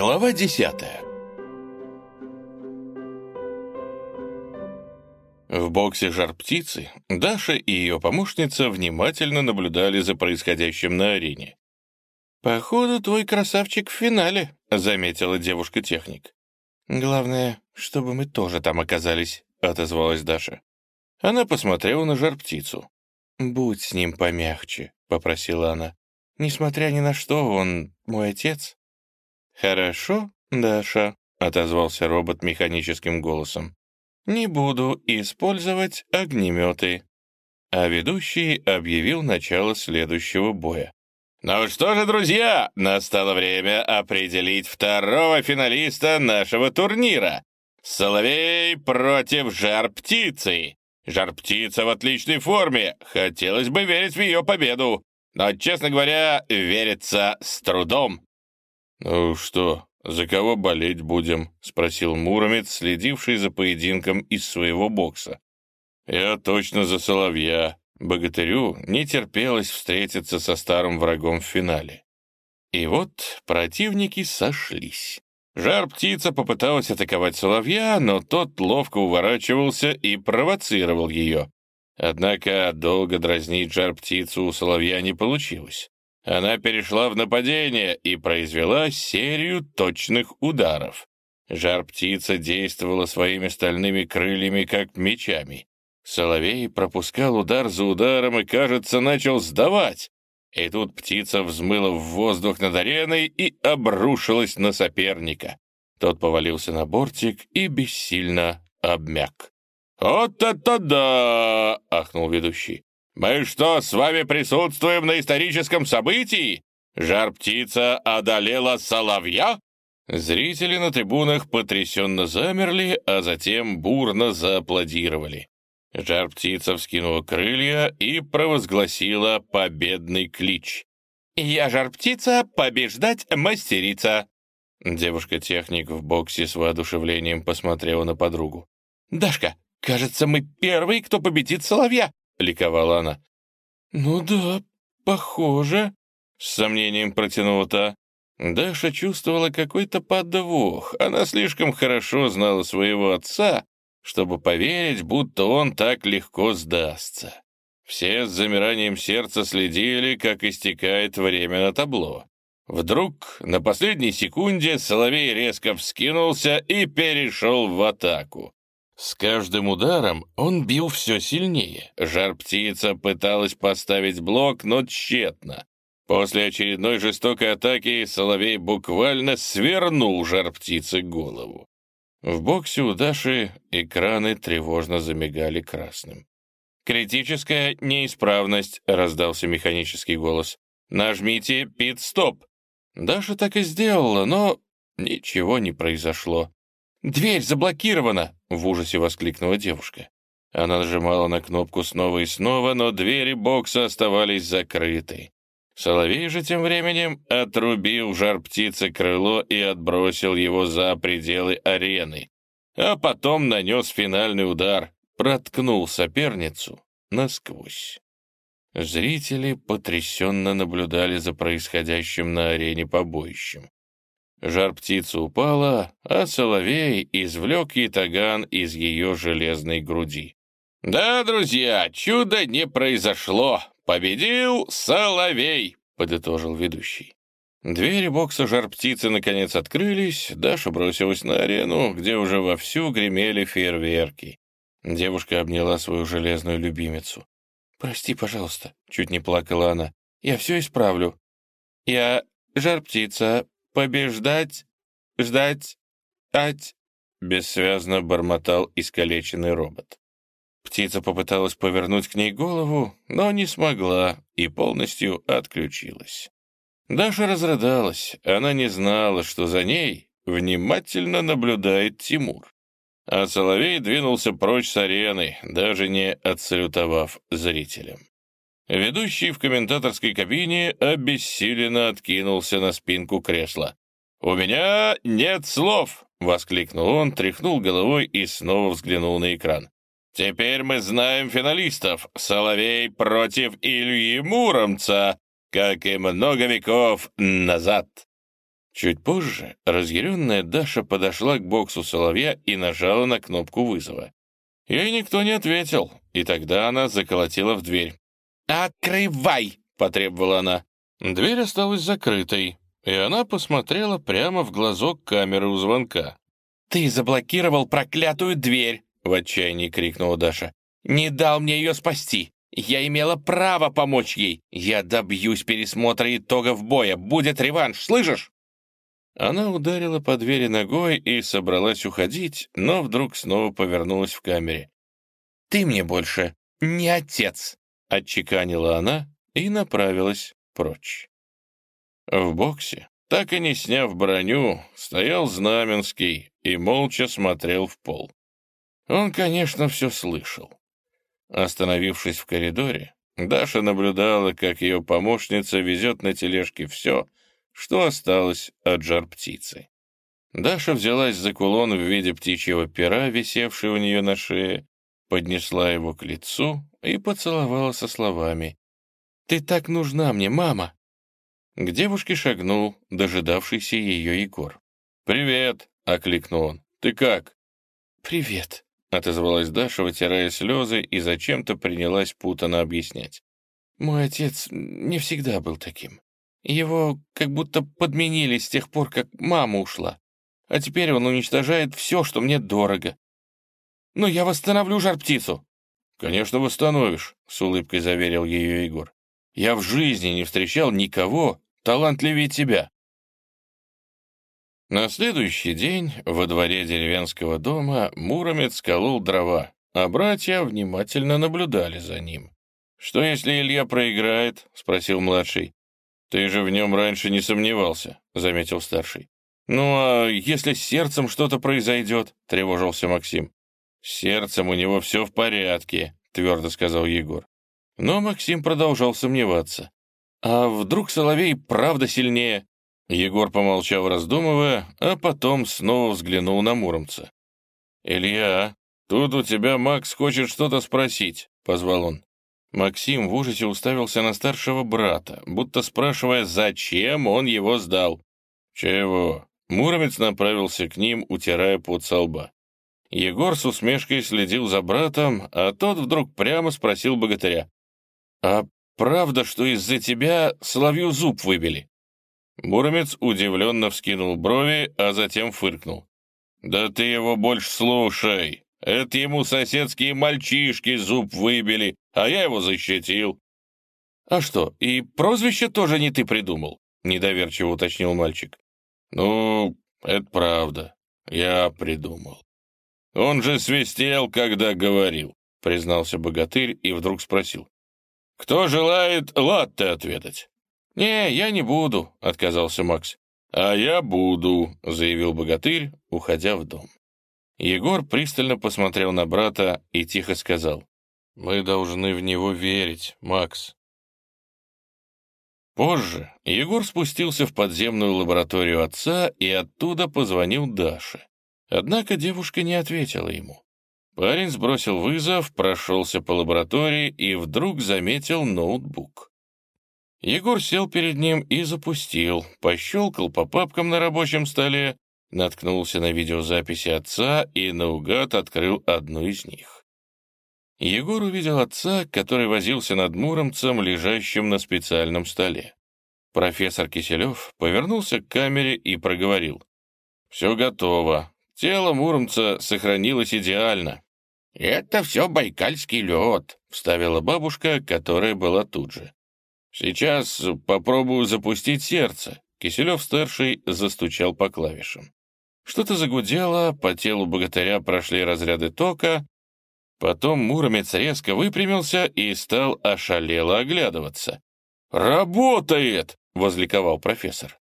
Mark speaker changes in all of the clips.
Speaker 1: Глава десятая В боксе «Жар-птицы» Даша и ее помощница внимательно наблюдали за происходящим на арене. «Походу, твой красавчик в финале», — заметила девушка-техник. «Главное, чтобы мы тоже там оказались», — отозвалась Даша. Она посмотрела на жар-птицу. «Будь с ним помягче», — попросила она. «Несмотря ни на что, он мой отец». «Хорошо, Даша», — отозвался робот механическим голосом. «Не буду использовать огнеметы». А ведущий объявил начало следующего боя. «Ну что же, друзья, настало время определить второго финалиста нашего турнира. Соловей против жар-птицы. Жар-птица в отличной форме. Хотелось бы верить в ее победу. Но, честно говоря, верится с трудом. «Ну что, за кого болеть будем?» — спросил Муромец, следивший за поединком из своего бокса. «Я точно за Соловья. Богатырю не терпелось встретиться со старым врагом в финале». И вот противники сошлись. Жар-птица попыталась атаковать Соловья, но тот ловко уворачивался и провоцировал ее. Однако долго дразнить жар-птицу у Соловья не получилось. Она перешла в нападение и произвела серию точных ударов. Жар-птица действовала своими стальными крыльями, как мечами. Соловей пропускал удар за ударом и, кажется, начал сдавать. И тут птица взмыла в воздух над ареной и обрушилась на соперника. Тот повалился на бортик и бессильно обмяк. «Вот это да!» — ахнул ведущий. «Мы что, с вами присутствуем на историческом событии? Жар-птица одолела соловья?» Зрители на трибунах потрясенно замерли, а затем бурно зааплодировали. Жар-птица вскинула крылья и провозгласила победный клич. «Я жар-птица, побеждать мастерица!» Девушка-техник в боксе с воодушевлением посмотрела на подругу. «Дашка, кажется, мы первый, кто победит соловья!» Ликовала она. «Ну да, похоже», — с сомнением протянула та. Даша чувствовала какой-то подвох. Она слишком хорошо знала своего отца, чтобы поверить, будто он так легко сдастся. Все с замиранием сердца следили, как истекает время на табло. Вдруг, на последней секунде, Соловей резко вскинулся и перешел в атаку. С каждым ударом он бил все сильнее. Жар-птица пыталась поставить блок, но тщетно. После очередной жестокой атаки Соловей буквально свернул жар-птице голову. В боксе у Даши экраны тревожно замигали красным. «Критическая неисправность», — раздался механический голос. «Нажмите пит-стоп». Даша так и сделала, но ничего не произошло. «Дверь заблокирована!» — в ужасе воскликнула девушка. Она нажимала на кнопку снова и снова, но двери бокса оставались закрыты. Соловей же тем временем отрубил жар птицы крыло и отбросил его за пределы арены, а потом нанес финальный удар, проткнул соперницу насквозь. Зрители потрясенно наблюдали за происходящим на арене побоищем. Жар-птица упала, а соловей извлек ятаган из ее железной груди. «Да, друзья, чудо не произошло. Победил соловей!» — подытожил ведущий. Двери бокса жар-птицы наконец открылись, Даша бросилась на арену, где уже вовсю гремели фейерверки. Девушка обняла свою железную любимицу. «Прости, пожалуйста», — чуть не плакала она. «Я все исправлю». «Я жар-птица, побеждать, ждать, ать!» Бессвязно бормотал искалеченный робот. Птица попыталась повернуть к ней голову, но не смогла и полностью отключилась. Даша разрыдалась, она не знала, что за ней внимательно наблюдает Тимур. А Соловей двинулся прочь с арены, даже не отсалютовав зрителям. Ведущий в комментаторской кабине обессиленно откинулся на спинку кресла. «У меня нет слов!» — воскликнул он, тряхнул головой и снова взглянул на экран. «Теперь мы знаем финалистов. Соловей против Ильи Муромца, как и много веков назад». Чуть позже разъяренная Даша подошла к боксу соловья и нажала на кнопку вызова. Ей никто не ответил, и тогда она заколотила в дверь. «Открывай!» — потребовала она. Дверь осталась закрытой, и она посмотрела прямо в глазок камеры у звонка. «Ты заблокировал проклятую дверь!» — в отчаянии крикнула Даша. «Не дал мне ее спасти! Я имела право помочь ей! Я добьюсь пересмотра итогов боя! Будет реванш, слышишь?» Она ударила по двери ногой и собралась уходить, но вдруг снова повернулась в камере. «Ты мне больше не отец!» — отчеканила она и направилась прочь. В боксе, так и не сняв броню, стоял Знаменский и молча смотрел в пол. Он, конечно, все слышал. Остановившись в коридоре, Даша наблюдала, как ее помощница везет на тележке все, что осталось от жар-птицы. Даша взялась за кулон в виде птичьего пера, висевший у нее на шее, поднесла его к лицу и поцеловала со словами «Ты так нужна мне, мама!» К девушке шагнул дожидавшийся ее Егор. «Привет!» — окликнул он. «Ты как?» «Привет!» — отозвалась Даша, вытирая слезы, и зачем-то принялась путано объяснять. «Мой отец не всегда был таким. Его как будто подменили с тех пор, как мама ушла. А теперь он уничтожает все, что мне дорого. Но я восстановлю жар-птицу. «Конечно, восстановишь», — с улыбкой заверил ее Егор. «Я в жизни не встречал никого талантливее тебя». На следующий день во дворе деревенского дома Муромец колол дрова, а братья внимательно наблюдали за ним. «Что, если Илья проиграет?» — спросил младший. «Ты же в нем раньше не сомневался», — заметил старший. «Ну, а если с сердцем что-то произойдет?» — тревожился Максим. «С сердцем у него все в порядке», — твердо сказал Егор. Но Максим продолжал сомневаться. «А вдруг Соловей правда сильнее?» Егор помолчал, раздумывая, а потом снова взглянул на Муромца. «Илья, тут у тебя Макс хочет что-то спросить», — позвал он. Максим в ужасе уставился на старшего брата, будто спрашивая, зачем он его сдал. «Чего?» Муромец направился к ним, утирая пот со лба. Егор с усмешкой следил за братом, а тот вдруг прямо спросил богатыря. «А правда, что из-за тебя соловью зуб выбили?» Муромец удивленно вскинул брови, а затем фыркнул. «Да ты его больше слушай. Это ему соседские мальчишки зуб выбили, а я его защитил». «А что, и прозвище тоже не ты придумал?» — недоверчиво уточнил мальчик. «Ну, это правда. Я придумал. Он же свистел, когда говорил», — признался богатырь и вдруг спросил. «Кто желает латте отведать?» «Не, я не буду», — отказался Макс. «А я буду», — заявил богатырь, уходя в дом. Егор пристально посмотрел на брата и тихо сказал. «Мы должны в него верить, Макс». Позже Егор спустился в подземную лабораторию отца и оттуда позвонил Даше. Однако девушка не ответила ему. Парень сбросил вызов, прошелся по лаборатории и вдруг заметил ноутбук. Егор сел перед ним и запустил, пощелкал по папкам на рабочем столе, наткнулся на видеозаписи отца и наугад открыл одну из них. Егор увидел отца, который возился над Муромцем, лежащим на специальном столе. Профессор Киселев повернулся к камере и проговорил. «Все готово. Тело Муромца сохранилось идеально». «Это все байкальский лед», — вставила бабушка, которая была тут же. «Сейчас попробую запустить сердце». Киселев-старший застучал по клавишам. Что-то загудело, по телу богатыря прошли разряды тока, потом Муромец резко выпрямился и стал ошалело оглядываться. «Работает!» — возликовал профессор.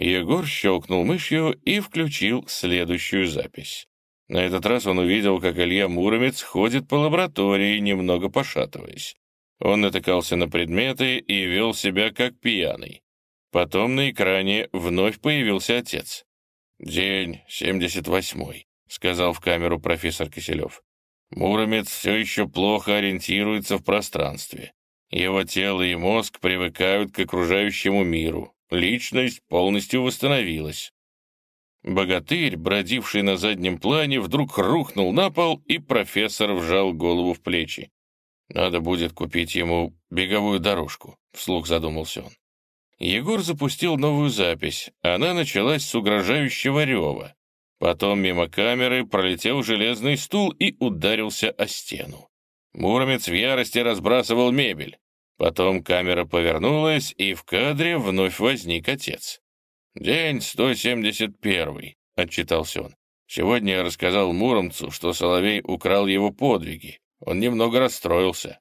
Speaker 1: Егор щелкнул мышью и включил следующую запись. На этот раз он увидел, как Илья Муромец ходит по лаборатории, немного пошатываясь. Он натыкался на предметы и вел себя как пьяный. Потом на экране вновь появился отец. «День 78-й», — сказал в камеру профессор Киселев. «Муромец все еще плохо ориентируется в пространстве. Его тело и мозг привыкают к окружающему миру. Личность полностью восстановилась. Богатырь, бродивший на заднем плане, вдруг рухнул на пол, и профессор вжал голову в плечи. «Надо будет купить ему беговую дорожку», — вслух задумался он. Егор запустил новую запись. Она началась с угрожающего рева. Потом мимо камеры пролетел железный стул и ударился о стену. Муромец в ярости разбрасывал мебель. Потом камера повернулась, и в кадре вновь возник отец. «День 171», — отчитался он. «Сегодня я рассказал Муромцу, что Соловей украл его подвиги. Он немного расстроился».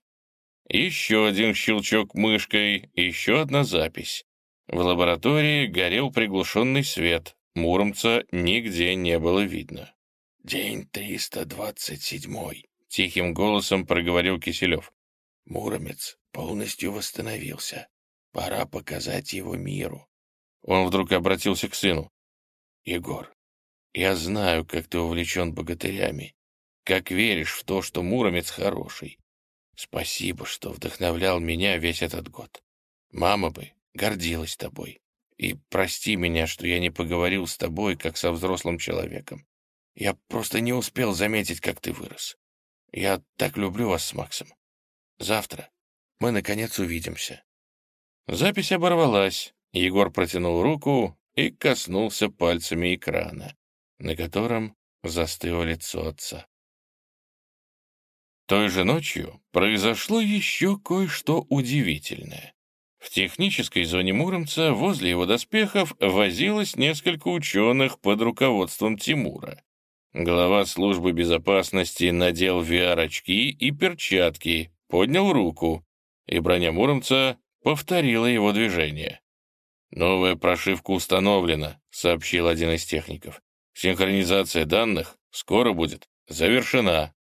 Speaker 1: Еще один щелчок мышкой, еще одна запись. В лаборатории горел приглушенный свет. Муромца нигде не было видно.
Speaker 2: «День 327», —
Speaker 1: тихим голосом проговорил Киселев.
Speaker 2: «Муромец полностью восстановился. Пора показать его миру».
Speaker 1: Он вдруг обратился к сыну.
Speaker 2: «Егор, я знаю, как ты увлечен богатырями, как веришь в то, что Муромец хороший. Спасибо, что вдохновлял меня весь этот год. Мама бы гордилась тобой. И прости меня, что я не поговорил с тобой, как со взрослым человеком. Я просто не успел заметить, как ты вырос. Я так люблю вас с Максом. Завтра мы, наконец, увидимся».
Speaker 1: Запись оборвалась. Егор протянул руку и коснулся пальцами экрана, на котором застыло лицо отца. Той же ночью произошло еще кое-что удивительное. В технической зоне Муромца возле его доспехов возилось несколько ученых под руководством Тимура. Глава службы безопасности надел VR-очки и перчатки, поднял руку, и броня Муромца повторила его движение. «Новая прошивка установлена», — сообщил один из техников. «Синхронизация данных скоро будет завершена».